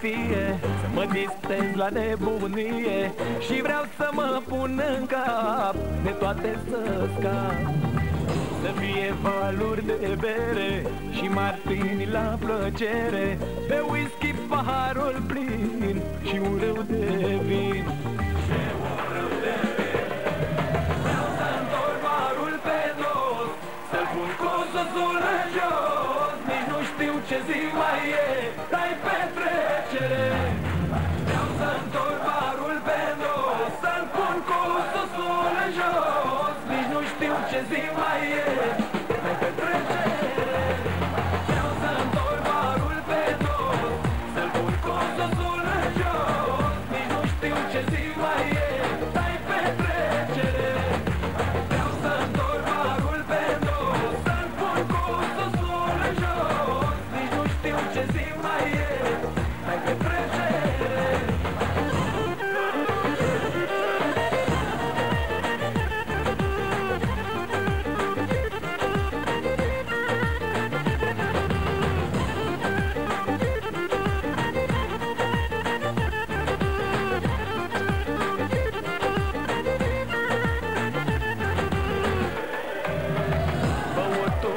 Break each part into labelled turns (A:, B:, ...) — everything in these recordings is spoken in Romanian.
A: fie Să mă distrez la nebunie Și vreau să mă pun în cap De toate să scap. Să fie valuri de bere Și martini la plăcere Pe whisky paharul plin Și un râu de vin. Vreau să întorc barul pe dos Să-l pun cu sosul în jos. Nici nu știu ce zi mai e Dar petrecere. Vreau să întorc barul pe dos Să-l pun cu sosul în jos. Nici nu știu ce zi mai e Dar petrecere. Vreau să întorc barul pe dos Să-l pun cu sosul în jos. Nici nu știu ce zi mai e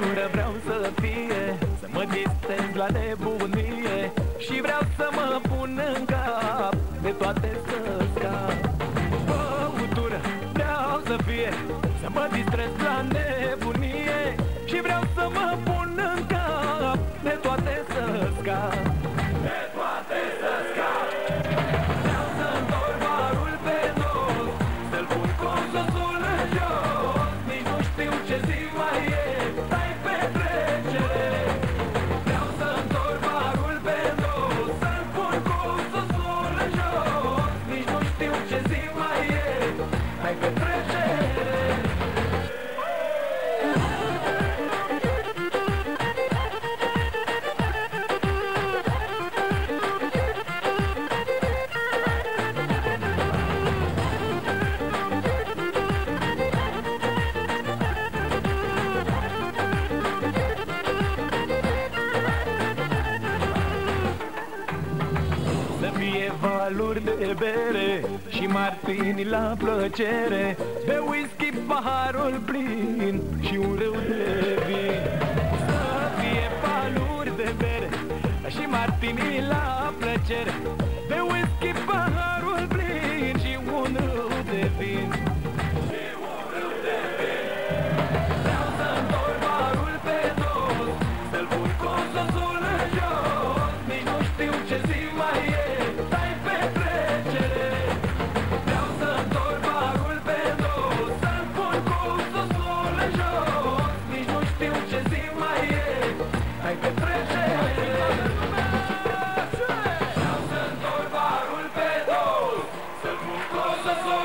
A: Băutură vreau să fie Să mă distrez la nebunie Și vreau să mă pun în cap De toate să scap. Băutură vreau să fie Să mă distrez la nebunie Și vreau să mă pun în cap De toate să scap fie valuri de bere Și martini la plăcere. Pe whisky paharul plin Și un râu de vin. Să fie valuri de bere Și martini la plăcere pun